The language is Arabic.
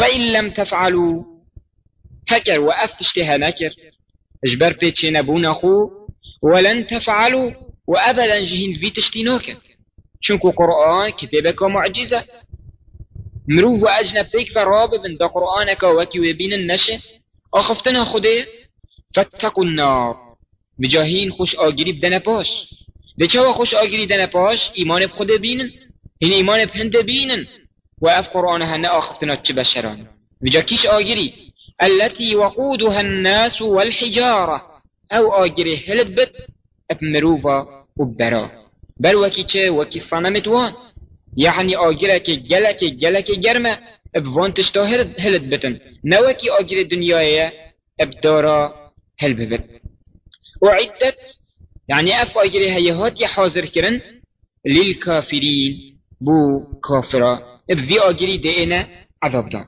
فإن لم تفعلوا هكر وأفتشتها نكر. اجبر بيتشي نبون أخو ولن تفعلوا وأبدا جهين في تشتينوك شنكو قرآن كتابك معجزة. مروف وأجنب بيك فراب من دا قرآنك وكي وبين النشي أخفتنا خده فاتقوا النار. بجاهين خوش آگیری بدن پاش. ده خوش آگیری دن پاش ایمان بخوده بینن هین ایمان بهند بینن و اف قرآن هنه آخفتنا چه بشران التي وقودها الناس والحجارة. أو آگیری هلت بت؟ اب مروفا و برا. بل وكي چه؟ وكي صنمت وان. يعني آگیره جلك جلك جرمه اب وان هلت بتن. نوكي آگیر دنیای اب دارا هل ببت. أعدت يعني أف أجري هيهات حاضر كرن للكافرين بو كافرة اب في أجري دينا عذاب دان